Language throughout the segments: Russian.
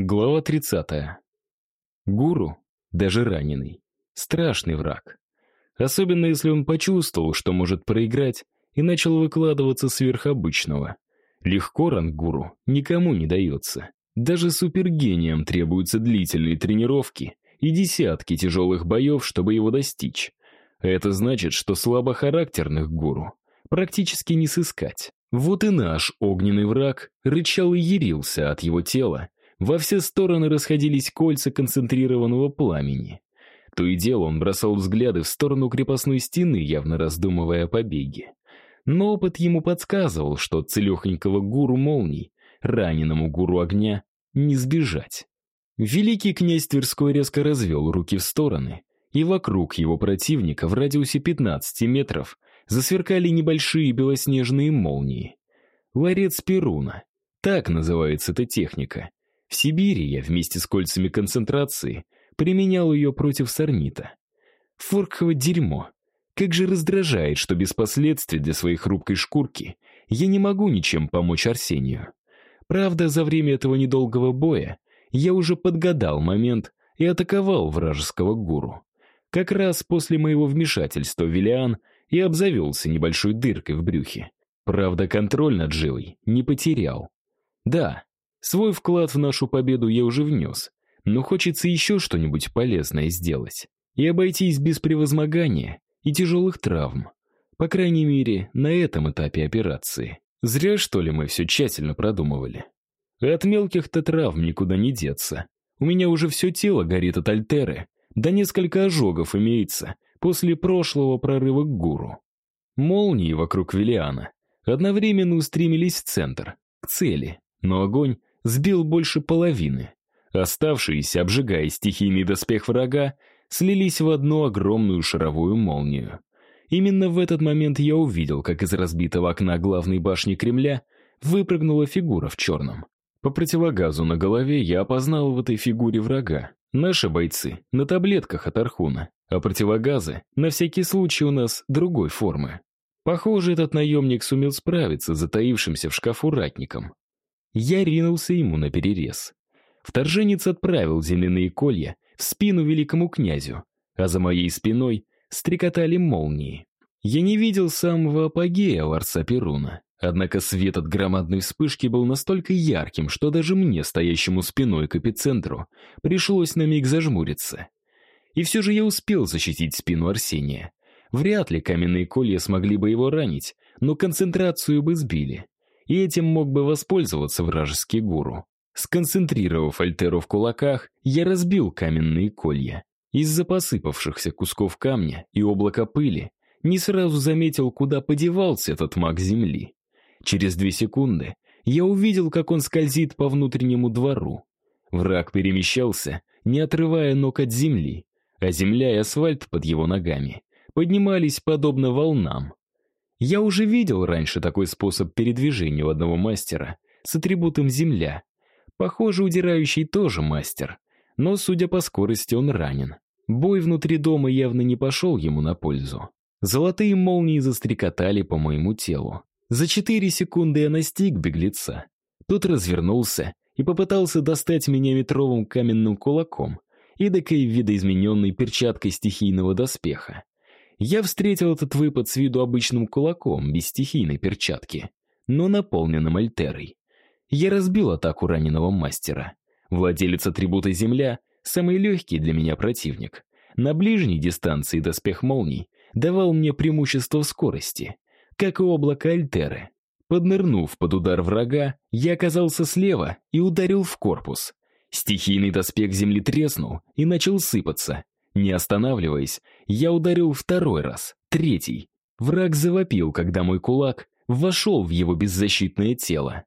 Глава 30. Гуру, даже раненый, страшный враг. Особенно если он почувствовал, что может проиграть, и начал выкладываться сверх обычного. Легко рангуру никому не дается. Даже супергениям требуются длительные тренировки и десятки тяжелых боев, чтобы его достичь. Это значит, что слабохарактерных гуру практически не сыскать. Вот и наш огненный враг рычал и ярился от его тела, во все стороны расходились кольца концентрированного пламени. То и дело он бросал взгляды в сторону крепостной стены, явно раздумывая о побеге. Но опыт ему подсказывал, что целехонького гуру молний, раненому гуру огня, не сбежать. Великий князь Тверской резко развел руки в стороны, и вокруг его противника в радиусе 15 метров засверкали небольшие белоснежные молнии. Ларец Перуна. Так называется эта техника. В Сибири я вместе с кольцами концентрации применял ее против сорнита. Форково дерьмо. Как же раздражает, что без последствий для своей хрупкой шкурки я не могу ничем помочь Арсению. Правда, за время этого недолгого боя я уже подгадал момент и атаковал вражеского гуру. Как раз после моего вмешательства Виллиан и обзавелся небольшой дыркой в брюхе. Правда, контроль над живой не потерял. Да, Свой вклад в нашу победу я уже внес, но хочется еще что-нибудь полезное сделать и обойтись без превозмогания и тяжелых травм. По крайней мере, на этом этапе операции. Зря, что ли, мы все тщательно продумывали. от мелких-то травм никуда не деться. У меня уже все тело горит от альтеры, да несколько ожогов имеется после прошлого прорыва к гуру. Молнии вокруг Виллиана одновременно устремились в центр, к цели, но огонь сбил больше половины. Оставшиеся, обжигая стихийный доспех врага, слились в одну огромную шаровую молнию. Именно в этот момент я увидел, как из разбитого окна главной башни Кремля выпрыгнула фигура в черном. По противогазу на голове я опознал в этой фигуре врага. Наши бойцы на таблетках от Архуна, а противогазы на всякий случай у нас другой формы. Похоже, этот наемник сумел справиться с затаившимся в шкафу ратником. Я ринулся ему на перерез. Вторженец отправил земляные колья в спину великому князю, а за моей спиной стрекотали молнии. Я не видел самого апогея Ларца Перуна, однако свет от громадной вспышки был настолько ярким, что даже мне, стоящему спиной к эпицентру, пришлось на миг зажмуриться. И все же я успел защитить спину Арсения. Вряд ли каменные колья смогли бы его ранить, но концентрацию бы сбили и этим мог бы воспользоваться вражеский гуру. Сконцентрировав альтеру в кулаках, я разбил каменные колья. Из-за посыпавшихся кусков камня и облака пыли не сразу заметил, куда подевался этот маг земли. Через две секунды я увидел, как он скользит по внутреннему двору. Враг перемещался, не отрывая ног от земли, а земля и асфальт под его ногами поднимались подобно волнам. Я уже видел раньше такой способ передвижения у одного мастера с атрибутом земля. Похоже, удирающий тоже мастер, но, судя по скорости, он ранен. Бой внутри дома явно не пошел ему на пользу. Золотые молнии застрекотали по моему телу. За четыре секунды я настиг беглеца. Тот развернулся и попытался достать меня метровым каменным кулаком, эдакой видоизмененной перчаткой стихийного доспеха. Я встретил этот выпад с виду обычным кулаком, без стихийной перчатки, но наполненным альтерой. Я разбил атаку раненого мастера. Владелец атрибута Земля — самый легкий для меня противник. На ближней дистанции доспех молний давал мне преимущество в скорости, как и облако альтеры. Поднырнув под удар врага, я оказался слева и ударил в корпус. Стихийный доспех земли треснул и начал сыпаться, не останавливаясь, я ударил второй раз, третий. Враг завопил, когда мой кулак вошел в его беззащитное тело.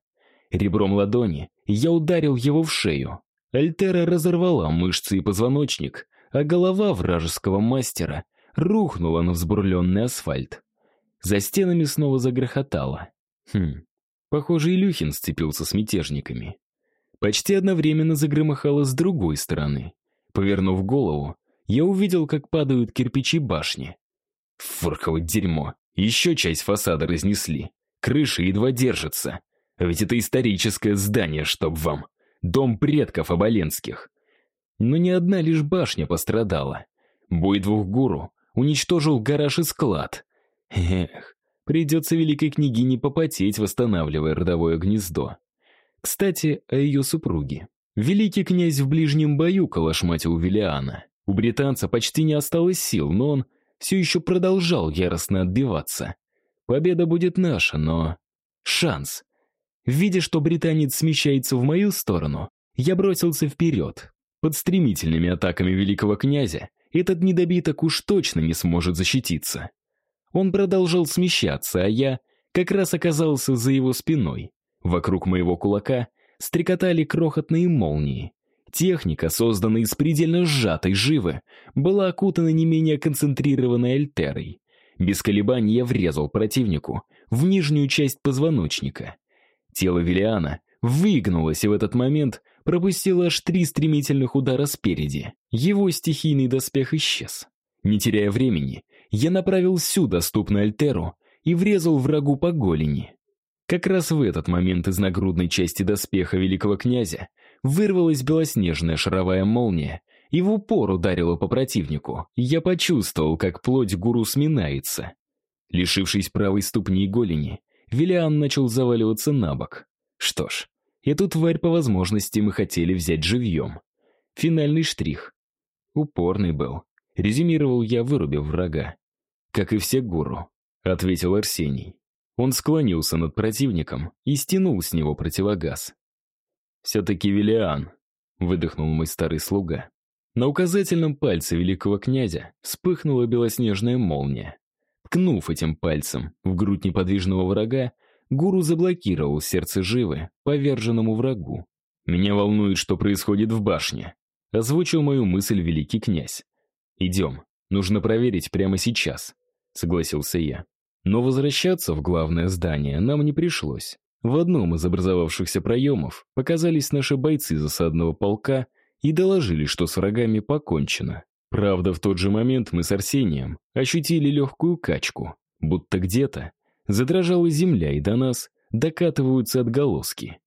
Ребром ладони я ударил его в шею. Альтера разорвала мышцы и позвоночник, а голова вражеского мастера рухнула на взбурленный асфальт. За стенами снова загрохотало. Хм, похоже, Илюхин сцепился с мятежниками. Почти одновременно загромыхало с другой стороны. Повернув голову, я увидел, как падают кирпичи башни. Фурково дерьмо. Еще часть фасада разнесли. Крыша едва держится. Ведь это историческое здание, чтоб вам. дом предков Оболенских. Но ни одна лишь башня пострадала. Бой двух гуру уничтожил гараж и склад. Эх, придется великой княгине попотеть, восстанавливая родовое гнездо. Кстати, о ее супруге. Великий князь в ближнем бою калашматил Виллиана. У британца почти не осталось сил, но он все еще продолжал яростно отбиваться. Победа будет наша, но... Шанс. Видя, что британец смещается в мою сторону, я бросился вперед. Под стремительными атаками великого князя этот недобиток уж точно не сможет защититься. Он продолжал смещаться, а я как раз оказался за его спиной. Вокруг моего кулака стрекотали крохотные молнии. Техника, созданная из предельно сжатой живы, была окутана не менее концентрированной альтерой. Без колебаний я врезал противнику в нижнюю часть позвоночника. Тело Виллиана выгнулось и в этот момент пропустило аж три стремительных удара спереди. Его стихийный доспех исчез. Не теряя времени, я направил всю доступную альтеру и врезал врагу по голени. Как раз в этот момент из нагрудной части доспеха великого князя вырвалась белоснежная шаровая молния и в упор ударила по противнику. Я почувствовал, как плоть гуру сминается. Лишившись правой ступни и голени, Виллиан начал заваливаться на бок. Что ж, эту тварь по возможности мы хотели взять живьем. Финальный штрих. Упорный был. Резюмировал я, вырубив врага. Как и все гуру, ответил Арсений. Он склонился над противником и стянул с него противогаз. «Все-таки Виллиан», — выдохнул мой старый слуга. На указательном пальце великого князя вспыхнула белоснежная молния. Ткнув этим пальцем в грудь неподвижного врага, гуру заблокировал сердце живы поверженному врагу. «Меня волнует, что происходит в башне», — озвучил мою мысль великий князь. «Идем, нужно проверить прямо сейчас», — согласился я. Но возвращаться в главное здание нам не пришлось. В одном из образовавшихся проемов показались наши бойцы засадного полка и доложили, что с врагами покончено. Правда, в тот же момент мы с Арсением ощутили легкую качку, будто где-то задрожала земля, и до нас докатываются отголоски.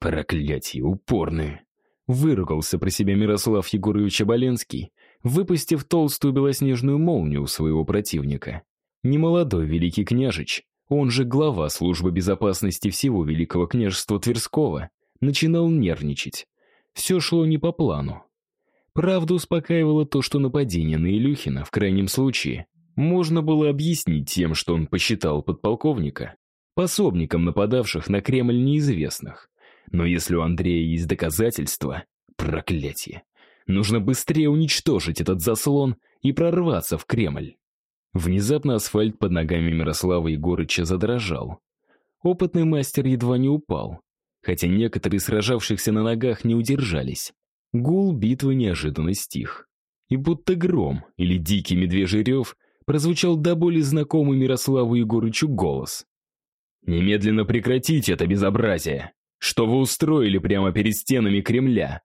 «Проклятие, упорные!» Выругался про себя Мирослав Егорович Оболенский, выпустив толстую белоснежную молнию у своего противника. Немолодой великий княжич, он же глава службы безопасности всего Великого княжества Тверского, начинал нервничать. Все шло не по плану. Правда успокаивало то, что нападение на Илюхина, в крайнем случае, можно было объяснить тем, что он посчитал подполковника пособником нападавших на Кремль неизвестных. Но если у Андрея есть доказательства, проклятие, нужно быстрее уничтожить этот заслон и прорваться в Кремль. Внезапно асфальт под ногами Мирослава Егорыча задрожал. Опытный мастер едва не упал, хотя некоторые сражавшихся на ногах не удержались. Гул битвы неожиданно стих. И будто гром или дикий медвежий рев прозвучал до боли знакомый Мирославу Егорычу голос. «Немедленно прекратите это безобразие! Что вы устроили прямо перед стенами Кремля?»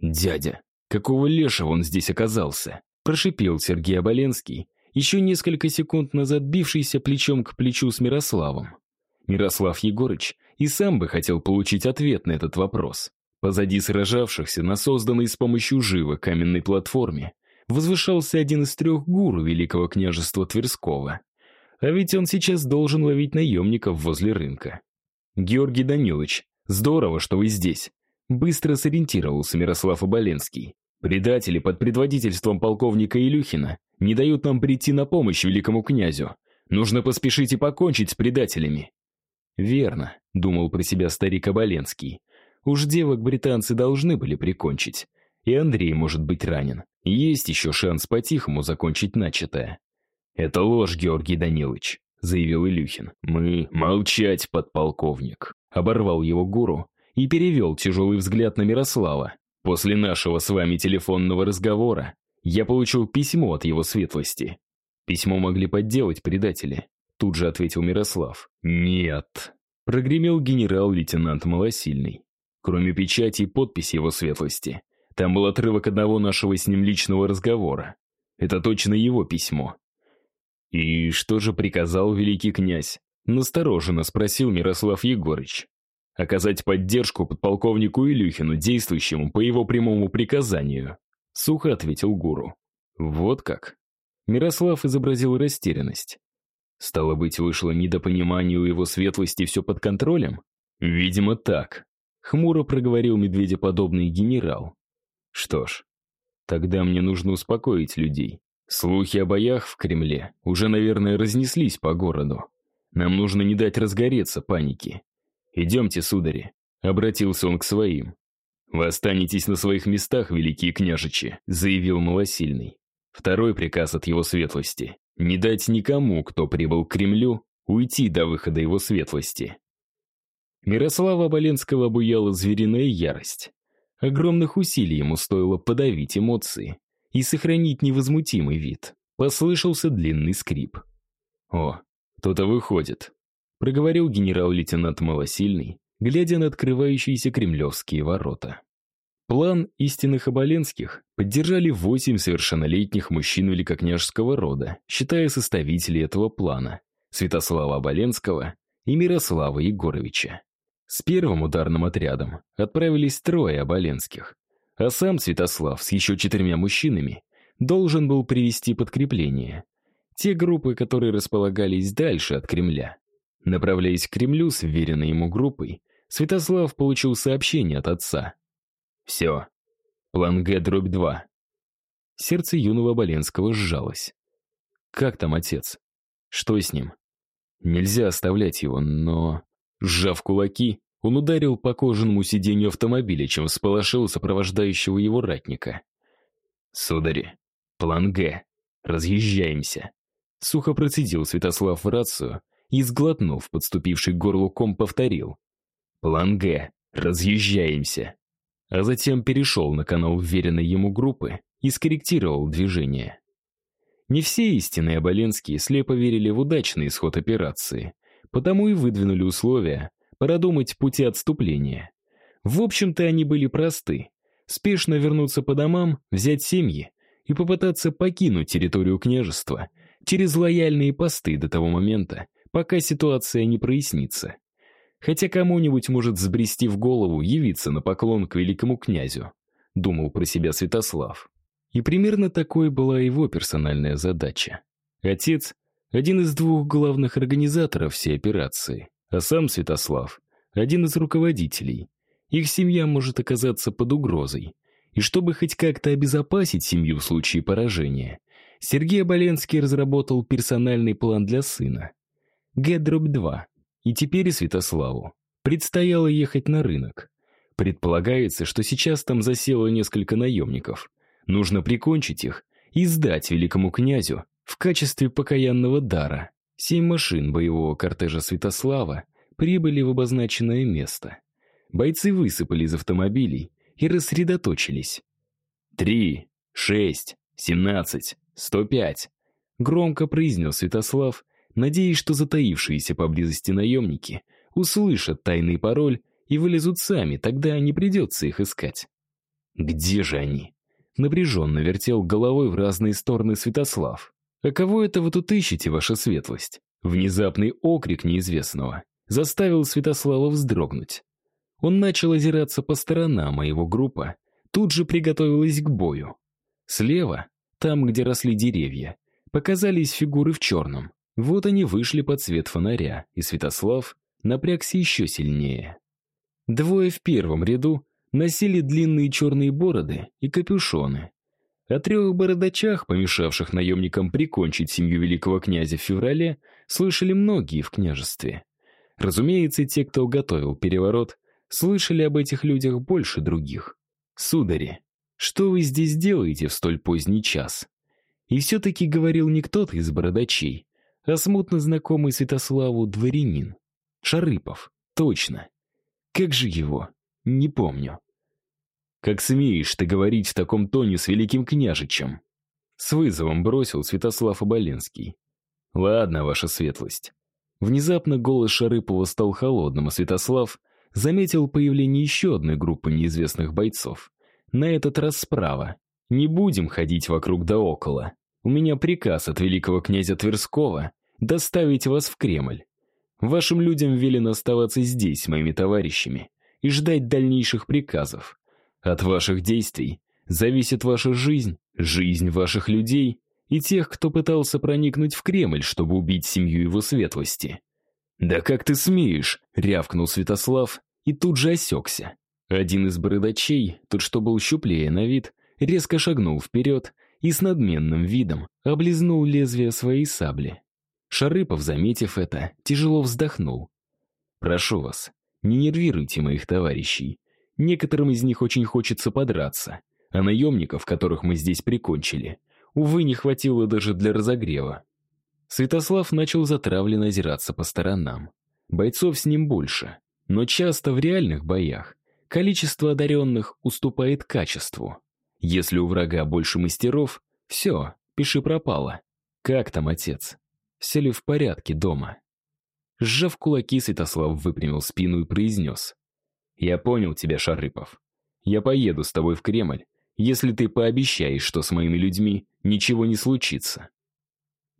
«Дядя, какого лешего он здесь оказался?» Прошипел Сергей Оболенский, еще несколько секунд назад бившийся плечом к плечу с Мирославом. Мирослав Егорыч и сам бы хотел получить ответ на этот вопрос. Позади сражавшихся на созданной с помощью живы каменной платформе возвышался один из трех гуру Великого княжества Тверского. А ведь он сейчас должен ловить наемников возле рынка. «Георгий Данилович, здорово, что вы здесь», — быстро сориентировался Мирослав Оболенский. «Предатели под предводительством полковника Илюхина не дают нам прийти на помощь великому князю. Нужно поспешить и покончить с предателями». «Верно», — думал про себя старик Оболенский. Уж девок британцы должны были прикончить. И Андрей может быть ранен. Есть еще шанс по-тихому закончить начатое. «Это ложь, Георгий Данилович», — заявил Илюхин. «Мы... молчать, подполковник», — оборвал его гуру и перевел тяжелый взгляд на Мирослава. «После нашего с вами телефонного разговора я получил письмо от его светлости. Письмо могли подделать предатели», — тут же ответил Мирослав. «Нет», — прогремел генерал-лейтенант Малосильный кроме печати и подписи его светлости. Там был отрывок одного нашего с ним личного разговора. Это точно его письмо. «И что же приказал великий князь?» Настороженно спросил Мирослав Егорыч. Оказать поддержку подполковнику Илюхину, действующему по его прямому приказанию», — сухо ответил гуру. «Вот как?» Мирослав изобразил растерянность. Стало быть, вышло недопонимание у его светлости все под контролем? Видимо, так. Хмуро проговорил медведеподобный генерал. Что ж, тогда мне нужно успокоить людей. Слухи о боях в Кремле уже, наверное, разнеслись по городу. Нам нужно не дать разгореться панике. «Идемте, судари», — обратился он к своим. «Вы останетесь на своих местах, великие княжичи», — заявил Малосильный. Второй приказ от его светлости — не дать никому, кто прибыл к Кремлю, уйти до выхода его светлости. Мирослава Оболенского обуяла звериная ярость. Огромных усилий ему стоило подавить эмоции и сохранить невозмутимый вид. Послышался длинный скрип. «О, кто-то выходит», — проговорил генерал-лейтенант Малосильный, глядя на открывающиеся кремлевские ворота. План истинных оболенских поддержали восемь совершеннолетних мужчин великокняжеского рода, считая составителей этого плана — Святослава Оболенского и Мирослава Егоровича. С первым ударным отрядом отправились трое оболенских, а сам Святослав с еще четырьмя мужчинами должен был привести подкрепление. Те группы, которые располагались дальше от Кремля. Направляясь к Кремлю с вверенной ему группой, Святослав получил сообщение от отца. «Все. План Г дробь 2». Сердце юного Боленского сжалось. «Как там отец? Что с ним?» Нельзя оставлять его, но... Сжав кулаки, он ударил по кожаному сиденью автомобиля, чем всполошил сопровождающего его ратника. «Судари, план Г. Разъезжаемся», — сухо процедил Святослав в рацию и, сглотнув подступивший к ком, повторил. «План Г. Разъезжаемся». А затем перешел на канал вверенной ему группы и скорректировал движение. Не все истинные Оболенские слепо верили в удачный исход операции, потому и выдвинули условия, продумать пути отступления. В общем-то, они были просты. Спешно вернуться по домам, взять семьи и попытаться покинуть территорию княжества через лояльные посты до того момента, пока ситуация не прояснится. Хотя кому-нибудь может взбрести в голову явиться на поклон к великому князю, думал про себя Святослав. И примерно такой была его персональная задача. Отец — один из двух главных организаторов всей операции, а сам Святослав — один из руководителей. Их семья может оказаться под угрозой. И чтобы хоть как-то обезопасить семью в случае поражения, Сергей Оболенский разработал персональный план для сына. Г-2. И теперь и Святославу. Предстояло ехать на рынок. Предполагается, что сейчас там засело несколько наемников. Нужно прикончить их и сдать великому князю в качестве покаянного дара. Семь машин боевого кортежа Святослава прибыли в обозначенное место. Бойцы высыпали из автомобилей и рассредоточились. «Три, шесть, семнадцать, сто пять», — громко произнес Святослав, надеясь, что затаившиеся поблизости наемники услышат тайный пароль и вылезут сами, тогда не придется их искать. «Где же они?» Напряженно вертел головой в разные стороны Святослав. «А кого это вы тут ищете, ваша светлость?» Внезапный окрик неизвестного заставил Святослава вздрогнуть. Он начал озираться по сторонам, а его группа тут же приготовилась к бою. Слева, там, где росли деревья, показались фигуры в черном. Вот они вышли под свет фонаря, и Святослав напрягся еще сильнее. Двое в первом ряду носили длинные черные бороды и капюшоны, о трех бородачах, помешавших наемникам прикончить семью великого князя в феврале, слышали многие в княжестве. Разумеется, те, кто готовил переворот, слышали об этих людях больше других. «Судари, что вы здесь делаете в столь поздний час?» И все-таки говорил не кто-то из бородачей, а смутно знакомый Святославу дворянин. Шарыпов, точно. Как же его? Не помню. «Как смеешь ты говорить в таком тоне с великим княжичем?» С вызовом бросил Святослав Оболенский. «Ладно, ваша светлость». Внезапно голос Шарыпова стал холодным, а Святослав заметил появление еще одной группы неизвестных бойцов. На этот раз справа. «Не будем ходить вокруг да около. У меня приказ от великого князя Тверского доставить вас в Кремль. Вашим людям велено оставаться здесь моими товарищами и ждать дальнейших приказов. От ваших действий зависит ваша жизнь, жизнь ваших людей и тех, кто пытался проникнуть в Кремль, чтобы убить семью его светлости. «Да как ты смеешь?» — рявкнул Святослав и тут же осекся. Один из бородачей, тот, что был щуплее на вид, резко шагнул вперед и с надменным видом облизнул лезвие своей сабли. Шарыпов, заметив это, тяжело вздохнул. «Прошу вас, не нервируйте моих товарищей. Некоторым из них очень хочется подраться, а наемников, которых мы здесь прикончили, увы, не хватило даже для разогрева». Святослав начал затравленно озираться по сторонам. Бойцов с ним больше, но часто в реальных боях количество одаренных уступает качеству. Если у врага больше мастеров, все, пиши пропало. Как там отец? Все ли в порядке дома? Сжав кулаки, Святослав выпрямил спину и произнес. «Я понял тебя, Шарыпов. Я поеду с тобой в Кремль, если ты пообещаешь, что с моими людьми ничего не случится.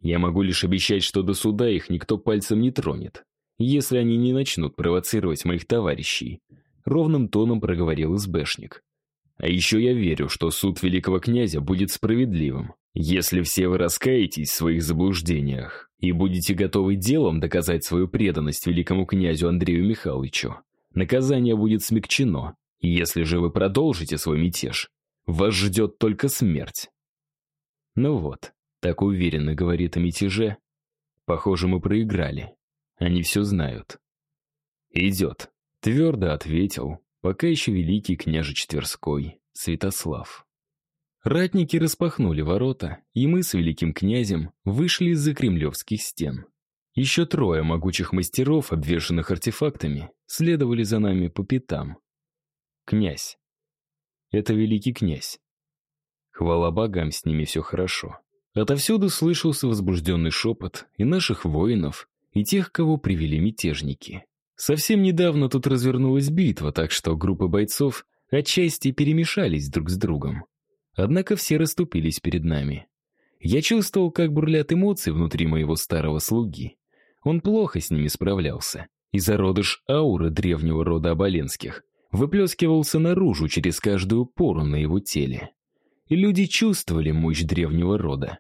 Я могу лишь обещать, что до суда их никто пальцем не тронет, если они не начнут провоцировать моих товарищей», ровным тоном проговорил СБшник. «А еще я верю, что суд великого князя будет справедливым. Если все вы раскаетесь в своих заблуждениях и будете готовы делом доказать свою преданность великому князю Андрею Михайловичу, наказание будет смягчено. Если же вы продолжите свой мятеж, вас ждет только смерть. Ну вот, так уверенно говорит о мятеже. Похоже, мы проиграли. Они все знают. Идет, твердо ответил, пока еще великий княжич Тверской, Святослав. Ратники распахнули ворота, и мы с великим князем вышли из-за кремлевских стен. Еще трое могучих мастеров, обвешанных артефактами, следовали за нами по пятам. Князь. Это великий князь. Хвала богам, с ними все хорошо. Отовсюду слышался возбужденный шепот и наших воинов, и тех, кого привели мятежники. Совсем недавно тут развернулась битва, так что группы бойцов отчасти перемешались друг с другом. Однако все расступились перед нами. Я чувствовал, как бурлят эмоции внутри моего старого слуги. Он плохо с ними справлялся, и зародыш ауры древнего рода Оболенских выплескивался наружу через каждую пору на его теле. И люди чувствовали мощь древнего рода.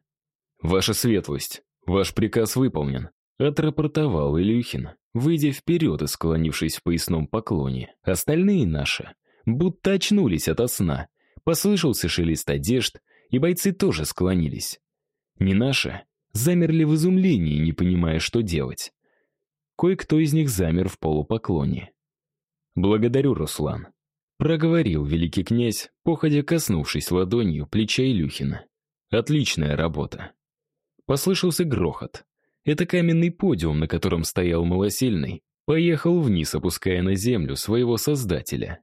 «Ваша светлость, ваш приказ выполнен», — отрапортовал Илюхин, выйдя вперед и склонившись в поясном поклоне. Остальные наши будто очнулись ото сна Послышался шелест одежд, и бойцы тоже склонились. Не наши замерли в изумлении, не понимая, что делать. Кое-кто из них замер в полупоклоне. «Благодарю, Руслан», — проговорил великий князь, походя коснувшись ладонью плеча Илюхина. «Отличная работа». Послышался грохот. Это каменный подиум, на котором стоял малосильный, поехал вниз, опуская на землю своего создателя.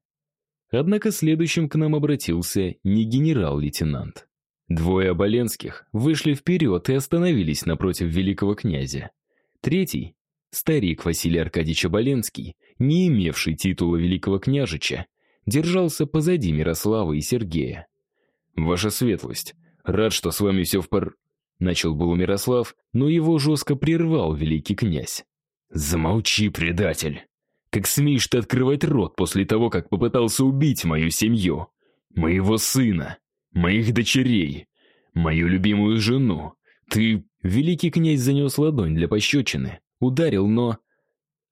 Однако следующим к нам обратился не генерал-лейтенант. Двое оболенских вышли вперед и остановились напротив великого князя. Третий, старик Василий Аркадьевич Оболенский, не имевший титула великого княжича, держался позади Мирослава и Сергея. «Ваша светлость, рад, что с вами все в пор...» Начал был Мирослав, но его жестко прервал великий князь. «Замолчи, предатель!» Как смеешь ты открывать рот после того, как попытался убить мою семью? Моего сына, моих дочерей, мою любимую жену. Ты...» Великий князь занес ладонь для пощечины, ударил, но...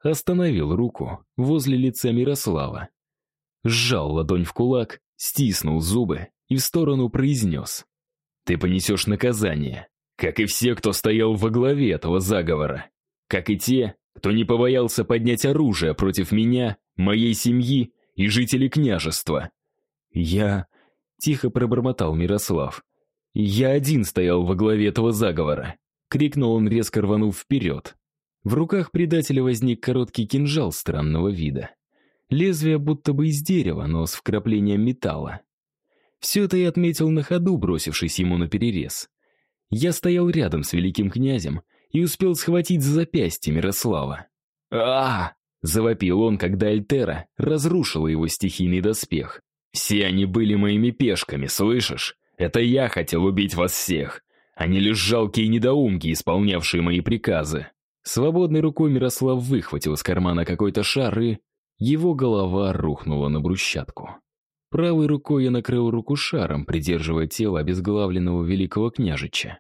Остановил руку возле лица Мирослава. Сжал ладонь в кулак, стиснул зубы и в сторону произнес. «Ты понесешь наказание, как и все, кто стоял во главе этого заговора, как и те, кто не побоялся поднять оружие против меня, моей семьи и жителей княжества. Я... Тихо пробормотал Мирослав. Я один стоял во главе этого заговора. Крикнул он, резко рванув вперед. В руках предателя возник короткий кинжал странного вида. Лезвие будто бы из дерева, но с вкраплением металла. Все это я отметил на ходу, бросившись ему на перерез. Я стоял рядом с великим князем и успел схватить за запястье Мирослава. а, завопил он, когда Альтера разрушила его стихийный доспех. «Все они были моими пешками, слышишь? Это я хотел убить вас всех. Они лишь жалкие недоумки, исполнявшие мои приказы». Свободной рукой Мирослав выхватил из кармана какой-то шар и... Его голова рухнула на брусчатку. Правой рукой я накрыл руку шаром, придерживая тело обезглавленного великого княжича.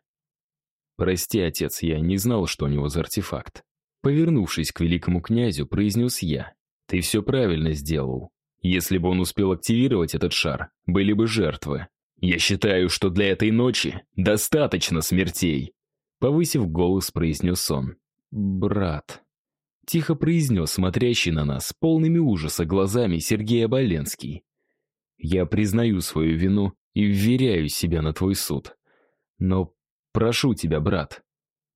«Прости, отец, я не знал, что у него за артефакт». Повернувшись к великому князю, произнес я. «Ты все правильно сделал. Если бы он успел активировать этот шар, были бы жертвы. Я считаю, что для этой ночи достаточно смертей», повысив голос, произнес он. «Брат», — тихо произнес смотрящий на нас полными ужаса глазами Сергей Оболенский. «Я признаю свою вину и вверяю себя на твой суд. Но прошу тебя, брат,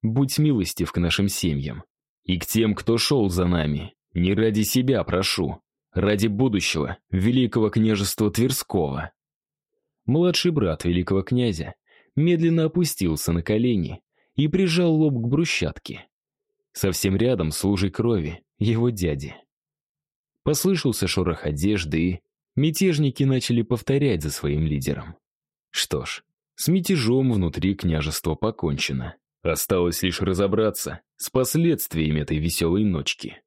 будь милостив к нашим семьям и к тем, кто шел за нами. Не ради себя прошу, ради будущего великого княжества Тверского». Младший брат великого князя медленно опустился на колени и прижал лоб к брусчатке. Совсем рядом с лужей крови его дяди. Послышался шорох одежды, и мятежники начали повторять за своим лидером. Что ж, с мятежом внутри княжества покончено. Осталось лишь разобраться с последствиями этой веселой ночки.